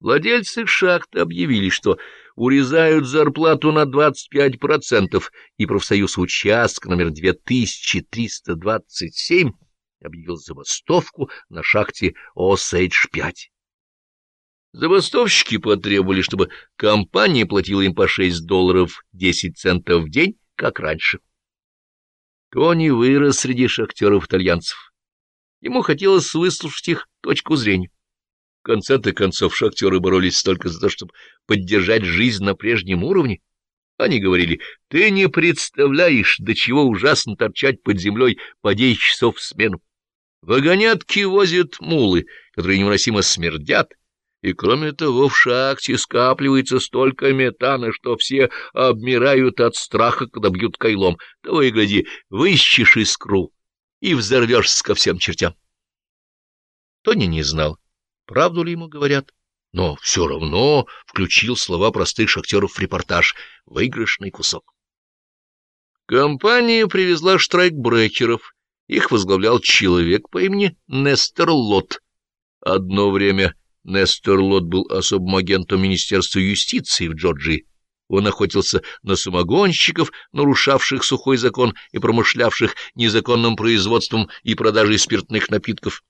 Владельцы шахты объявили, что урезают зарплату на 25%, и профсоюз участка номер 2327 объявил забастовку на шахте Осэйдж-5. Забастовщики потребовали, чтобы компания платила им по 6 долларов 10 центов в день, как раньше. Тони вырос среди шахтеров-итальянцев. Ему хотелось выслушать их точку зрения. Конце-то концов шахтеры боролись только за то, чтобы поддержать жизнь на прежнем уровне. Они говорили, ты не представляешь, до чего ужасно торчать под землей по 10 часов в смену. Вагонятки возят мулы, которые невыносимо смердят, и, кроме того, в шахте скапливается столько метана, что все обмирают от страха, когда бьют кайлом. Того и гляди, выщешь искру и взорвешься ко всем чертям. Тони не знал, правду ли ему говорят, но все равно включил слова простых шахтеров в репортаж «Выигрышный кусок». Компания привезла штрайкбрекеров. Их возглавлял человек по имени Нестер Лот. Одно время Нестор Лот был особым агентом Министерства юстиции в Джорджии. Он охотился на самогонщиков, нарушавших сухой закон и промышлявших незаконным производством и продажей спиртных напитков.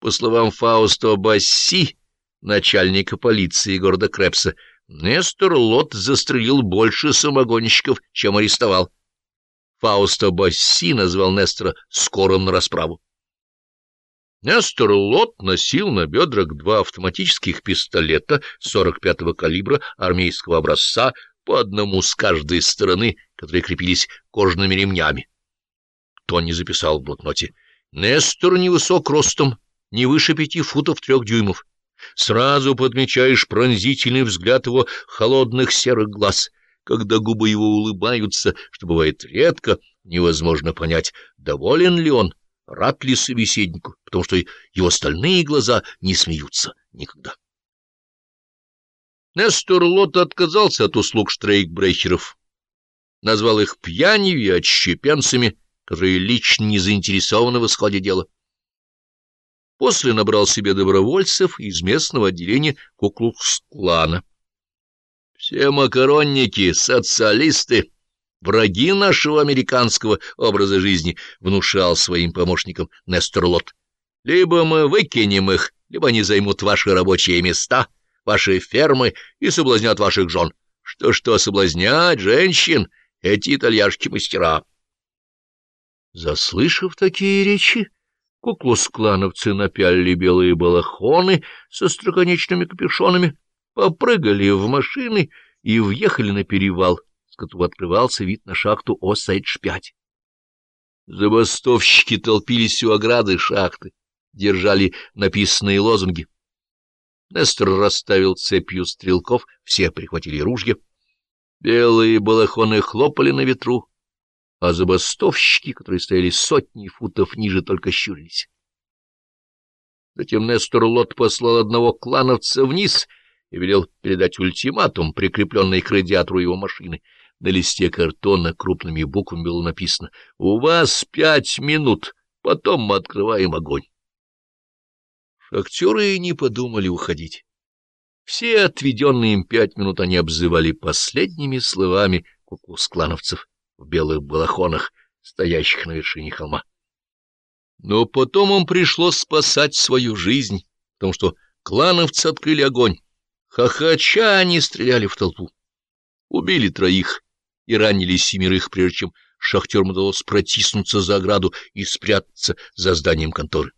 По словам Фауста Басси, начальника полиции города Крепса, Нестор Лот застрелил больше самогонщиков, чем арестовал. Фауста Басси назвал Нестора скорым на расправу. Нестор Лот носил на бедрах два автоматических пистолета 45-го калибра армейского образца, по одному с каждой стороны, которые крепились кожаными ремнями. Тони записал в блокноте. Нестор невысок ростом, не выше пяти футов трех дюймов. Сразу подмечаешь пронзительный взгляд его холодных серых глаз. Когда губы его улыбаются, что бывает редко, невозможно понять, доволен ли он рад ли собеседнику, потому что его стальные глаза не смеются никогда. Нестор Лот отказался от услуг штрейкбрехеров, назвал их пьянью и отщепенцами, которые лично не заинтересованы в исходе дела. После набрал себе добровольцев из местного отделения Куклукс-клана. Все макаронники — социалисты, враги нашего американского образа жизни, внушал своим помощникам Нестор Лот. Либо мы выкинем их, либо они займут ваши рабочие места, ваши фермы и соблазнят ваших жен. Что-что соблазнять женщин, эти итальяшки-мастера. Заслышав такие речи, куклус-клановцы напялили белые балахоны со строконечными капюшонами, попрыгали в машины и въехали на перевал, которого открывался вид на шахту Осайдж-5. Забастовщики толпились у ограды шахты, держали написанные лозунги. Нестор расставил цепью стрелков, все прихватили ружья. Белые балахоны хлопали на ветру, а забастовщики, которые стояли сотни футов ниже, только щурились. Затем Нестор Лот послал одного клановца вниз и велел передать ультиматум, прикрепленный к радиатору его машины — на листе картона крупными буквами было написано «У вас пять минут, потом мы открываем огонь». Шахтеры не подумали уходить. Все отведенные им пять минут они обзывали последними словами куклус-клановцев в белых балахонах, стоящих на вершине холма. Но потом им пришлось спасать свою жизнь, потому что клановцы открыли огонь. Хохоча они стреляли в толпу. Убили троих, и ранили семерых, прежде чем шахтерам удалось протиснуться за ограду и спрятаться за зданием конторы.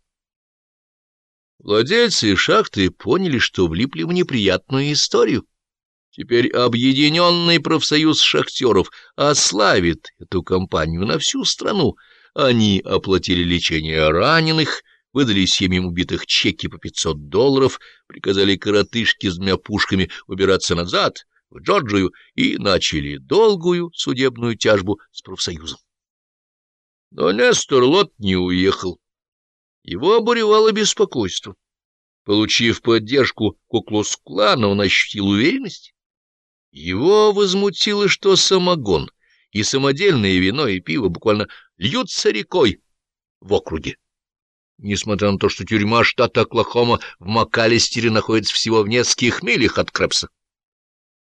Владельцы шахты поняли, что влипли в неприятную историю. Теперь объединенный профсоюз шахтеров ославит эту компанию на всю страну. Они оплатили лечение раненых, выдали семьям убитых чеки по 500 долларов, приказали коротышке с двумя пушками убираться назад — в Джорджию и начали долгую судебную тяжбу с профсоюзом. Но Нестор Лот не уехал. Его обуревало беспокойство. Получив поддержку Куклус-клана, он ощутил уверенность. Его возмутило, что самогон и самодельное вино и пиво буквально льются рекой в округе. несмотря на то, что тюрьма штата Оклахома в МакАлистере находится всего в нескольких милях от Крэпса.